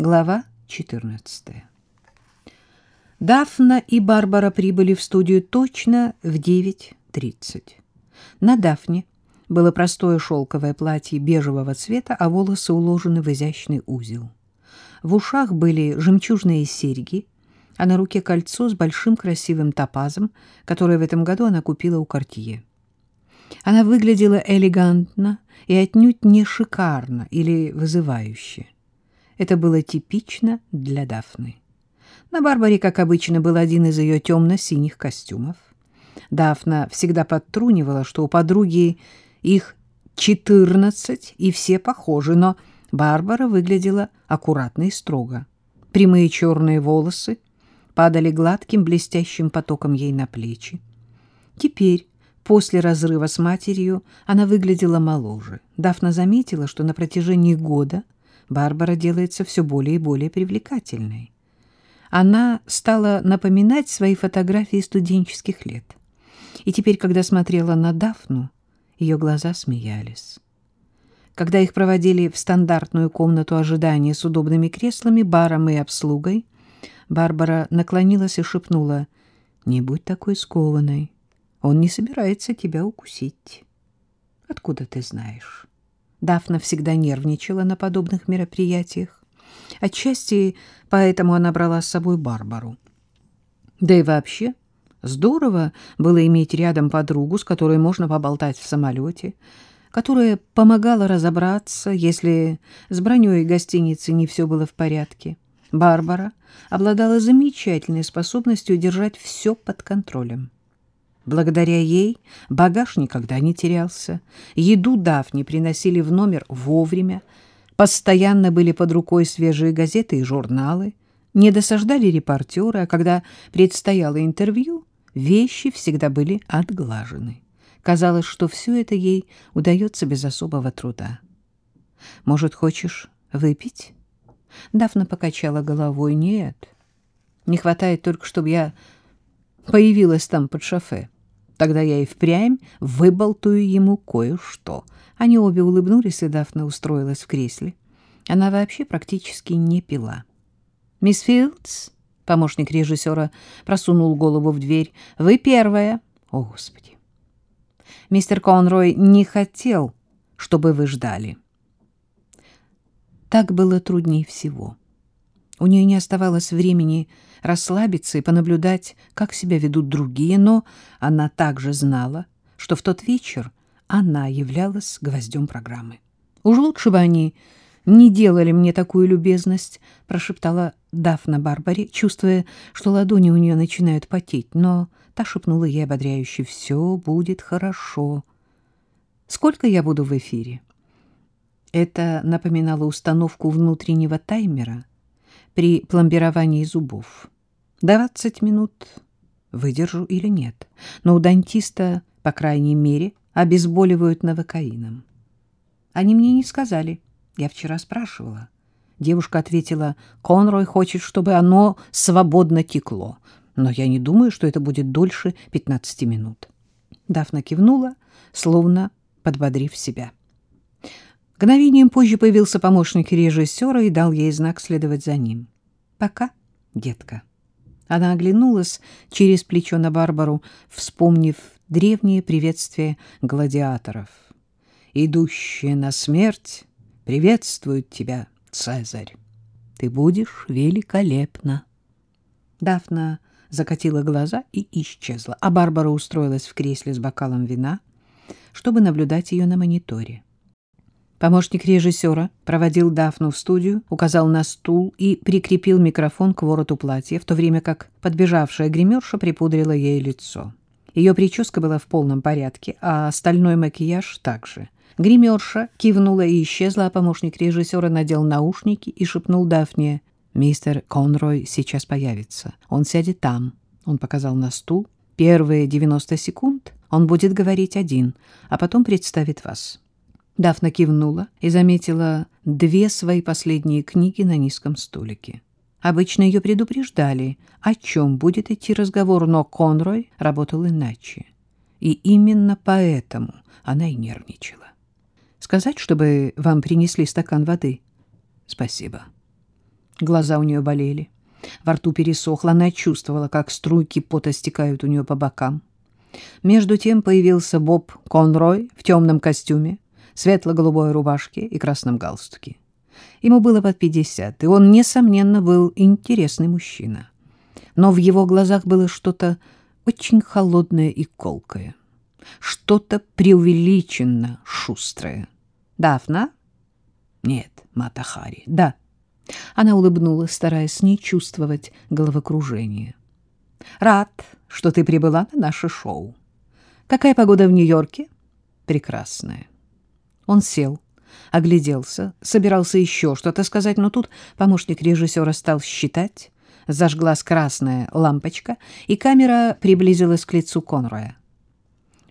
Глава 14. Дафна и Барбара прибыли в студию точно в 9.30. На Дафне было простое шелковое платье бежевого цвета, а волосы уложены в изящный узел. В ушах были жемчужные серьги, а на руке кольцо с большим красивым топазом, которое в этом году она купила у Кортье. Она выглядела элегантно и отнюдь не шикарно или вызывающе. Это было типично для Дафны. На Барбаре, как обычно, был один из ее темно-синих костюмов. Дафна всегда подтрунивала, что у подруги их четырнадцать, и все похожи, но Барбара выглядела аккуратно и строго. Прямые черные волосы падали гладким блестящим потоком ей на плечи. Теперь, после разрыва с матерью, она выглядела моложе. Дафна заметила, что на протяжении года – Барбара делается все более и более привлекательной. Она стала напоминать свои фотографии студенческих лет. И теперь, когда смотрела на Дафну, ее глаза смеялись. Когда их проводили в стандартную комнату ожидания с удобными креслами, баром и обслугой, Барбара наклонилась и шепнула, «Не будь такой скованной, он не собирается тебя укусить». «Откуда ты знаешь?» Дафна всегда нервничала на подобных мероприятиях. Отчасти поэтому она брала с собой Барбару. Да и вообще здорово было иметь рядом подругу, с которой можно поболтать в самолете, которая помогала разобраться, если с броней гостиницы не все было в порядке. Барбара обладала замечательной способностью держать все под контролем. Благодаря ей багаж никогда не терялся, еду Дафни приносили в номер вовремя, постоянно были под рукой свежие газеты и журналы, не досаждали репортеры, а когда предстояло интервью, вещи всегда были отглажены. Казалось, что все это ей удается без особого труда. «Может, хочешь выпить?» Дафна покачала головой. «Нет, не хватает только, чтобы я появилась там под шофе. Тогда я и впрямь выболтаю ему кое-что. Они обе улыбнулись, и Дафна устроилась в кресле. Она вообще практически не пила. «Мисс Филдс?» — помощник режиссера просунул голову в дверь. «Вы первая». «О, Господи!» «Мистер Конрой не хотел, чтобы вы ждали». Так было труднее всего. У нее не оставалось времени расслабиться и понаблюдать, как себя ведут другие, но она также знала, что в тот вечер она являлась гвоздем программы. «Уж лучше бы они не делали мне такую любезность», — прошептала Дафна Барбаре, чувствуя, что ладони у нее начинают потеть, но та шепнула ей ободряюще «Все будет хорошо». «Сколько я буду в эфире?» Это напоминало установку внутреннего таймера — при пломбировании зубов. Двадцать минут выдержу или нет, но у дантиста, по крайней мере, обезболивают новокаином. Они мне не сказали. Я вчера спрашивала. Девушка ответила, Конрой хочет, чтобы оно свободно текло, но я не думаю, что это будет дольше пятнадцати минут. Дафна кивнула, словно подбодрив себя. Мгновением позже появился помощник режиссера и дал ей знак следовать за ним. «Пока, детка». Она оглянулась через плечо на Барбару, вспомнив древнее приветствие гладиаторов. «Идущие на смерть приветствуют тебя, Цезарь. Ты будешь великолепна». Дафна закатила глаза и исчезла, а Барбара устроилась в кресле с бокалом вина, чтобы наблюдать ее на мониторе. Помощник режиссера проводил Дафну в студию, указал на стул и прикрепил микрофон к вороту платья, в то время как подбежавшая гримерша припудрила ей лицо. Ее прическа была в полном порядке, а остальной макияж также. Гримерша кивнула и исчезла, а помощник режиссера надел наушники и шепнул Дафне, «Мистер Конрой сейчас появится. Он сядет там». Он показал на стул. «Первые 90 секунд он будет говорить один, а потом представит вас». Дафна кивнула и заметила две свои последние книги на низком столике. Обычно ее предупреждали, о чем будет идти разговор, но Конрой работал иначе. И именно поэтому она и нервничала. «Сказать, чтобы вам принесли стакан воды?» «Спасибо». Глаза у нее болели. Во рту пересохло. Она чувствовала, как струйки пота стекают у нее по бокам. Между тем появился Боб Конрой в темном костюме, светло-голубой рубашке и красном галстуке. Ему было под пятьдесят, и он, несомненно, был интересный мужчина. Но в его глазах было что-то очень холодное и колкое, что-то преувеличенно шустрое. «Дафна?» «Нет, Матахари, да». Она улыбнулась, стараясь не чувствовать головокружения. «Рад, что ты прибыла на наше шоу. Какая погода в Нью-Йорке?» «Прекрасная». Он сел, огляделся, собирался еще что-то сказать, но тут помощник режиссера стал считать, зажглась красная лампочка, и камера приблизилась к лицу Конроя.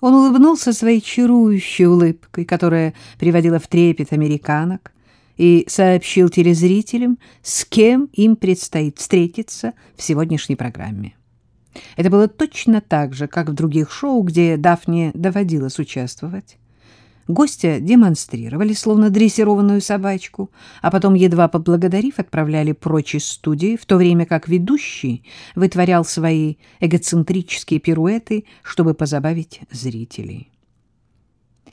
Он улыбнулся своей чарующей улыбкой, которая приводила в трепет американок, и сообщил телезрителям, с кем им предстоит встретиться в сегодняшней программе. Это было точно так же, как в других шоу, где Дафне доводилось участвовать. Гостя демонстрировали, словно дрессированную собачку, а потом, едва поблагодарив, отправляли прочь из студии, в то время как ведущий вытворял свои эгоцентрические пируэты, чтобы позабавить зрителей.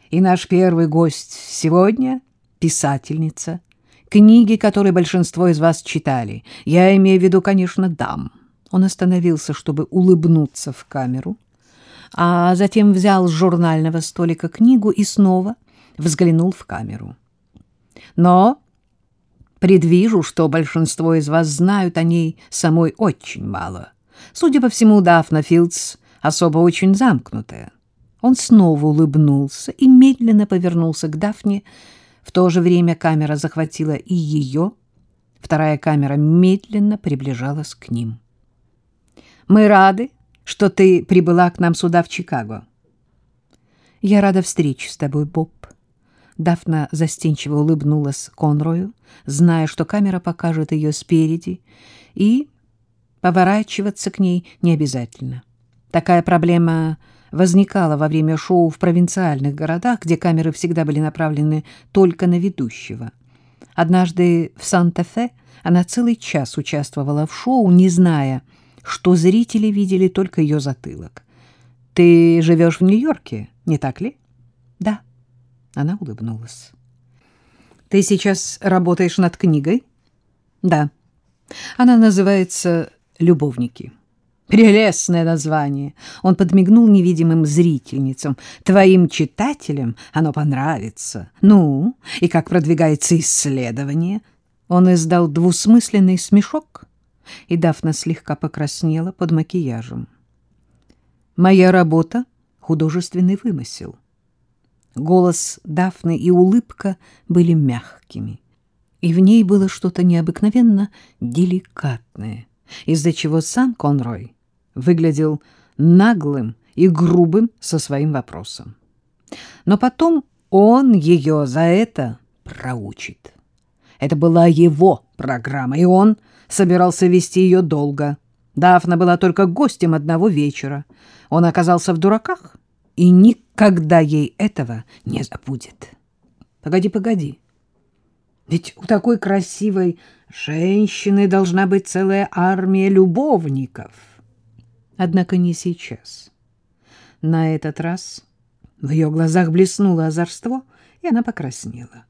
И наш первый гость сегодня — писательница, книги, которые большинство из вас читали. Я имею в виду, конечно, дам. Он остановился, чтобы улыбнуться в камеру — а затем взял с журнального столика книгу и снова взглянул в камеру. Но предвижу, что большинство из вас знают о ней самой очень мало. Судя по всему, Дафна Филдс особо очень замкнутая. Он снова улыбнулся и медленно повернулся к Дафне. В то же время камера захватила и ее. Вторая камера медленно приближалась к ним. «Мы рады, что ты прибыла к нам сюда, в Чикаго. Я рада встрече с тобой, Боб. Дафна застенчиво улыбнулась Конрою, зная, что камера покажет ее спереди, и поворачиваться к ней не обязательно. Такая проблема возникала во время шоу в провинциальных городах, где камеры всегда были направлены только на ведущего. Однажды в Санта-Фе она целый час участвовала в шоу, не зная, что зрители видели только ее затылок. «Ты живешь в Нью-Йорке, не так ли?» «Да», — она улыбнулась. «Ты сейчас работаешь над книгой?» «Да. Она называется «Любовники». Прелестное название. Он подмигнул невидимым зрительницам. Твоим читателям оно понравится. Ну, и как продвигается исследование? Он издал двусмысленный смешок и Дафна слегка покраснела под макияжем. «Моя работа — художественный вымысел». Голос Дафны и улыбка были мягкими, и в ней было что-то необыкновенно деликатное, из-за чего сам Конрой выглядел наглым и грубым со своим вопросом. Но потом он ее за это проучит. Это была его программа, и он собирался вести ее долго. Дафна была только гостем одного вечера. Он оказался в дураках и никогда ей этого не забудет. Погоди, погоди. Ведь у такой красивой женщины должна быть целая армия любовников. Однако не сейчас. На этот раз в ее глазах блеснуло озорство, и она покраснела.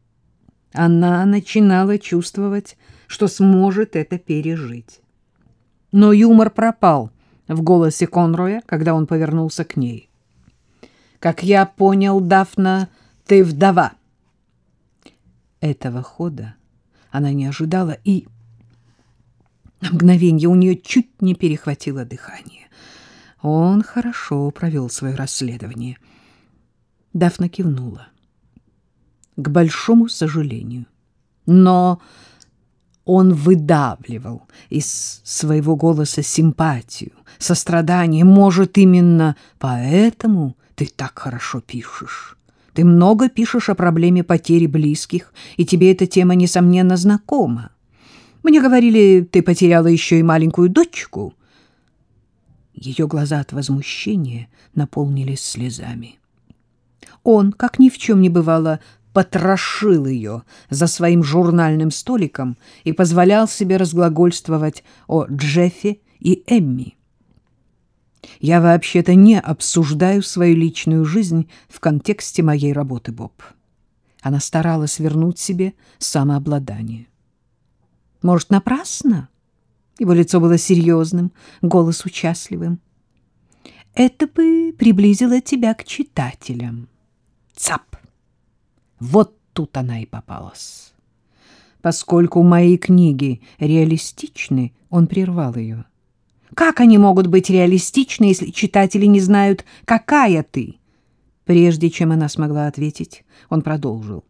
Она начинала чувствовать, что сможет это пережить. Но юмор пропал в голосе Конроя, когда он повернулся к ней. «Как я понял, Дафна, ты вдова». Этого хода она не ожидала, и на мгновение у нее чуть не перехватило дыхание. Он хорошо провел свое расследование. Дафна кивнула к большому сожалению. Но он выдавливал из своего голоса симпатию, сострадание. Может, именно поэтому ты так хорошо пишешь. Ты много пишешь о проблеме потери близких, и тебе эта тема, несомненно, знакома. Мне говорили, ты потеряла еще и маленькую дочку. Ее глаза от возмущения наполнились слезами. Он, как ни в чем не бывало, потрошил ее за своим журнальным столиком и позволял себе разглагольствовать о Джеффе и Эмми. Я вообще-то не обсуждаю свою личную жизнь в контексте моей работы, Боб. Она старалась вернуть себе самообладание. Может, напрасно? Его лицо было серьезным, голос участливым. Это бы приблизило тебя к читателям. Цап! Вот тут она и попалась. Поскольку мои книги реалистичны, он прервал ее. Как они могут быть реалистичны, если читатели не знают, какая ты? Прежде чем она смогла ответить, он продолжил.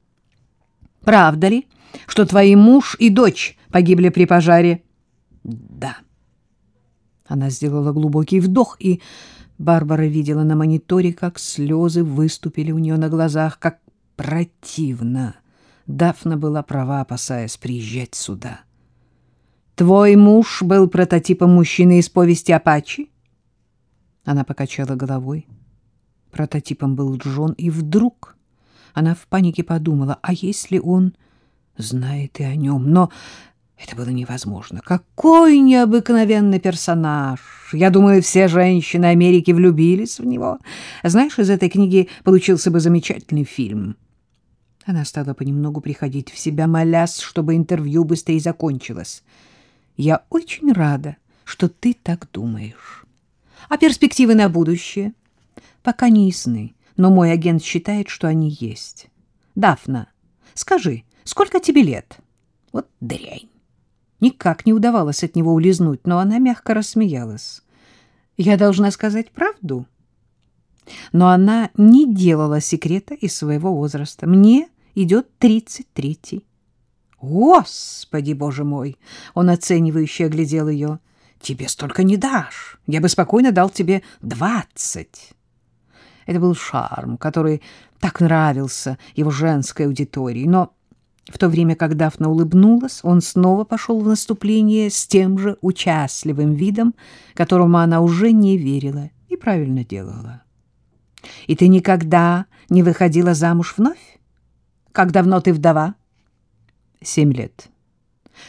Правда ли, что твои муж и дочь погибли при пожаре? Да. Она сделала глубокий вдох, и Барбара видела на мониторе, как слезы выступили у нее на глазах, как противно. Дафна была права, опасаясь приезжать сюда. Твой муж был прототипом мужчины из повести «Апачи»? Она покачала головой. Прототипом был Джон, и вдруг она в панике подумала, а если он знает и о нем? Но это было невозможно. Какой необыкновенный персонаж! Я думаю, все женщины Америки влюбились в него. Знаешь, из этой книги получился бы замечательный фильм. Она стала понемногу приходить в себя, молясь, чтобы интервью быстрее закончилось. Я очень рада, что ты так думаешь. А перспективы на будущее? Пока не ясны, но мой агент считает, что они есть. Дафна, скажи, сколько тебе лет? Вот дрянь. Никак не удавалось от него улизнуть, но она мягко рассмеялась. Я должна сказать правду. Но она не делала секрета из своего возраста. Мне идет тридцать третий. Господи, боже мой! Он оценивающе оглядел ее. Тебе столько не дашь. Я бы спокойно дал тебе двадцать. Это был шарм, который так нравился его женской аудитории. Но в то время, как Дафна улыбнулась, он снова пошел в наступление с тем же участливым видом, которому она уже не верила и правильно делала. «И ты никогда не выходила замуж вновь? Как давно ты вдова?» семь лет.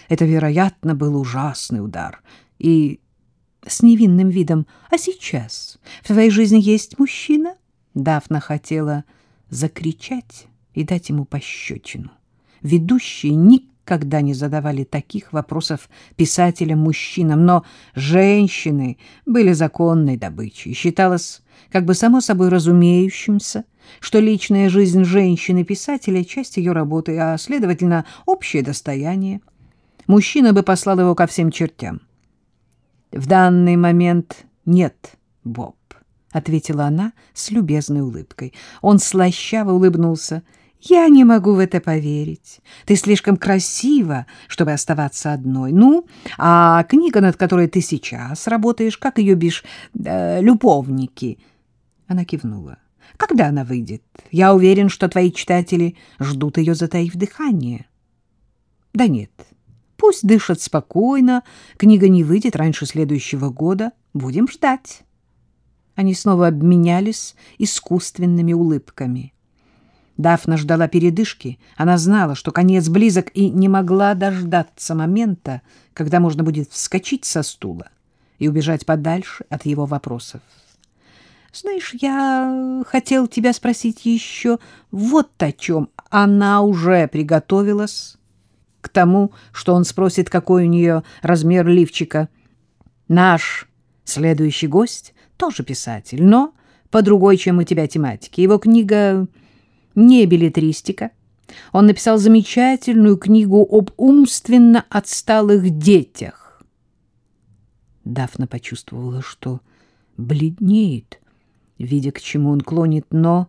Это, вероятно, был ужасный удар. И с невинным видом «А сейчас в твоей жизни есть мужчина?» Дафна хотела закричать и дать ему пощечину. Ведущие никогда не задавали таких вопросов писателям-мужчинам, но женщины были законной добычей. Считалось как бы само собой разумеющимся, что личная жизнь женщины-писателя — часть ее работы, а, следовательно, общее достояние. Мужчина бы послал его ко всем чертям. «В данный момент нет, Боб», — ответила она с любезной улыбкой. Он слащаво улыбнулся. «Я не могу в это поверить. Ты слишком красива, чтобы оставаться одной. Ну, а книга, над которой ты сейчас работаешь, как ее бишь, э, «Любовники», она кивнула. Когда она выйдет? Я уверен, что твои читатели ждут ее, затаив дыхание. Да нет, пусть дышат спокойно, книга не выйдет раньше следующего года. Будем ждать. Они снова обменялись искусственными улыбками. Дафна ждала передышки. Она знала, что конец близок, и не могла дождаться момента, когда можно будет вскочить со стула и убежать подальше от его вопросов. Знаешь, я хотел тебя спросить еще вот о чем. Она уже приготовилась к тому, что он спросит, какой у нее размер лифчика. Наш следующий гость тоже писатель, но по другой, чем у тебя тематике. Его книга не билетристика. Он написал замечательную книгу об умственно отсталых детях. Дафна почувствовала, что бледнеет видя, к чему он клонит, но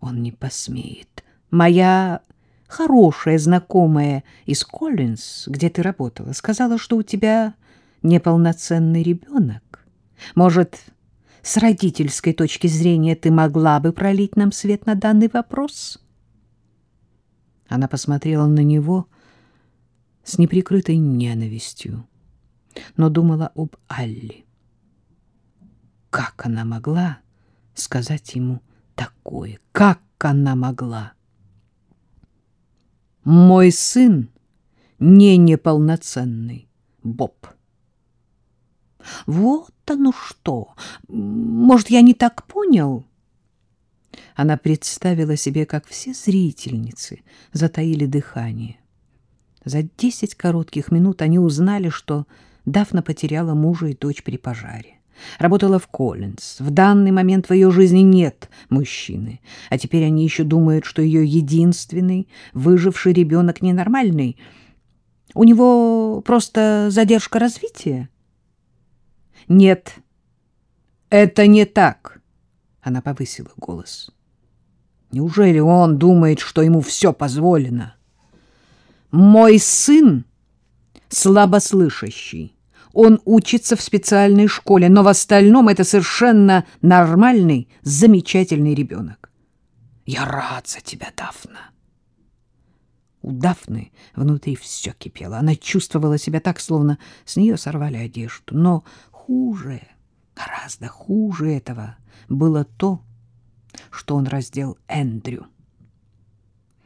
он не посмеет. Моя хорошая знакомая из Коллинз, где ты работала, сказала, что у тебя неполноценный ребенок. Может, с родительской точки зрения ты могла бы пролить нам свет на данный вопрос? Она посмотрела на него с неприкрытой ненавистью, но думала об Алле. Как она могла сказать ему такое? Как она могла? Мой сын не неполноценный, Боб. Вот оно что. Может, я не так понял? Она представила себе, как все зрительницы затаили дыхание. За десять коротких минут они узнали, что Дафна потеряла мужа и дочь при пожаре. Работала в Коллинз. В данный момент в ее жизни нет мужчины. А теперь они еще думают, что ее единственный выживший ребенок ненормальный. У него просто задержка развития? Нет, это не так. Она повысила голос. Неужели он думает, что ему все позволено? Мой сын слабослышащий. Он учится в специальной школе, но в остальном это совершенно нормальный, замечательный ребенок. Я рад за тебя, Дафна. У Дафны внутри все кипело. Она чувствовала себя так, словно с нее сорвали одежду. Но хуже, гораздо хуже этого было то, что он раздел Эндрю.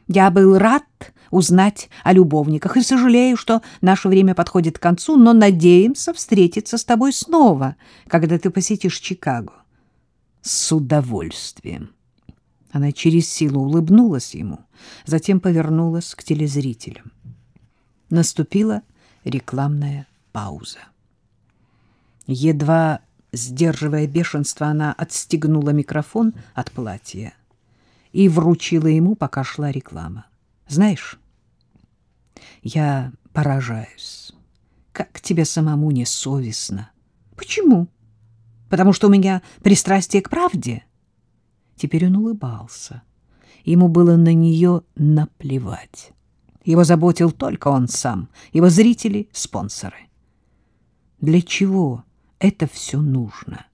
Я был рад узнать о любовниках и сожалею, что наше время подходит к концу, но надеемся встретиться с тобой снова, когда ты посетишь Чикаго. С удовольствием. Она через силу улыбнулась ему, затем повернулась к телезрителям. Наступила рекламная пауза. Едва сдерживая бешенство, она отстегнула микрофон от платья и вручила ему, пока шла реклама. Знаешь, я поражаюсь. Как тебе самому не совестно? Почему? Потому что у меня пристрастие к правде. Теперь он улыбался. Ему было на нее наплевать. Его заботил только он сам, его зрители, спонсоры. Для чего это все нужно? —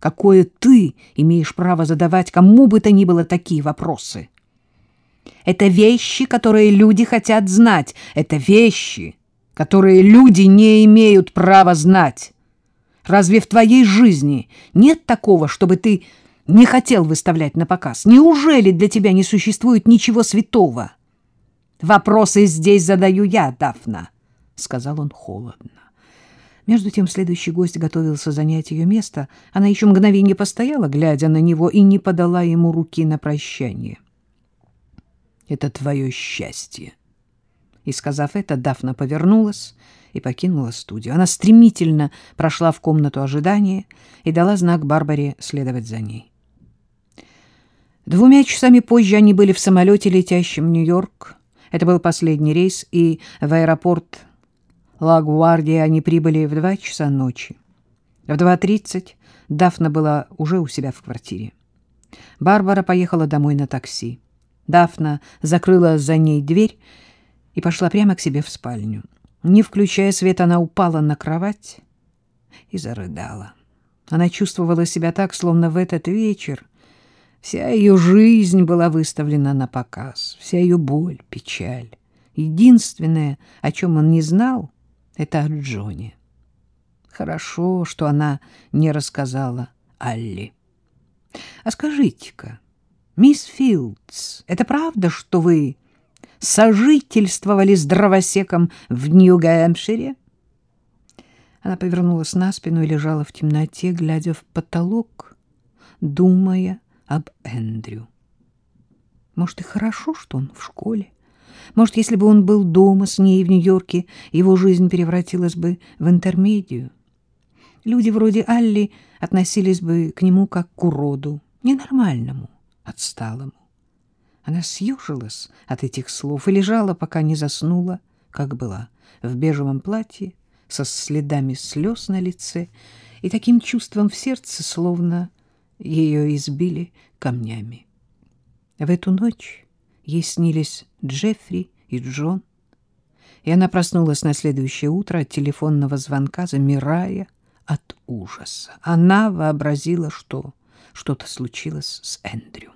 Какое ты имеешь право задавать кому бы то ни было такие вопросы? Это вещи, которые люди хотят знать. Это вещи, которые люди не имеют права знать. Разве в твоей жизни нет такого, чтобы ты не хотел выставлять на показ? Неужели для тебя не существует ничего святого? Вопросы здесь задаю я, Дафна, — сказал он холодно. Между тем следующий гость готовился занять ее место. Она еще мгновение постояла, глядя на него, и не подала ему руки на прощание. «Это твое счастье». И, сказав это, Дафна повернулась и покинула студию. Она стремительно прошла в комнату ожидания и дала знак Барбаре следовать за ней. Двумя часами позже они были в самолете, летящем в Нью-Йорк. Это был последний рейс, и в аэропорт Лагуардии они прибыли в два часа ночи. В 2.30 Дафна была уже у себя в квартире. Барбара поехала домой на такси. Дафна закрыла за ней дверь и пошла прямо к себе в спальню. Не включая свет, она упала на кровать и зарыдала. Она чувствовала себя так, словно в этот вечер вся ее жизнь была выставлена на показ, вся ее боль, печаль. Единственное, о чем он не знал — это от Джонни. Хорошо, что она не рассказала Алли. А скажите-ка, мисс Филдс, это правда, что вы сожительствовали с дровосеком в Нью-Гэмпшире? Она повернулась на спину и лежала в темноте, глядя в потолок, думая об Эндрю. Может, и хорошо, что он в школе. Может, если бы он был дома с ней в Нью-Йорке, его жизнь превратилась бы в интермедию. Люди вроде Алли относились бы к нему как к уроду, ненормальному, отсталому. Она съежилась от этих слов и лежала, пока не заснула, как была, в бежевом платье, со следами слез на лице и таким чувством в сердце, словно ее избили камнями. В эту ночь Ей снились Джеффри и Джон. И она проснулась на следующее утро от телефонного звонка, замирая от ужаса. Она вообразила, что что-то случилось с Эндрю.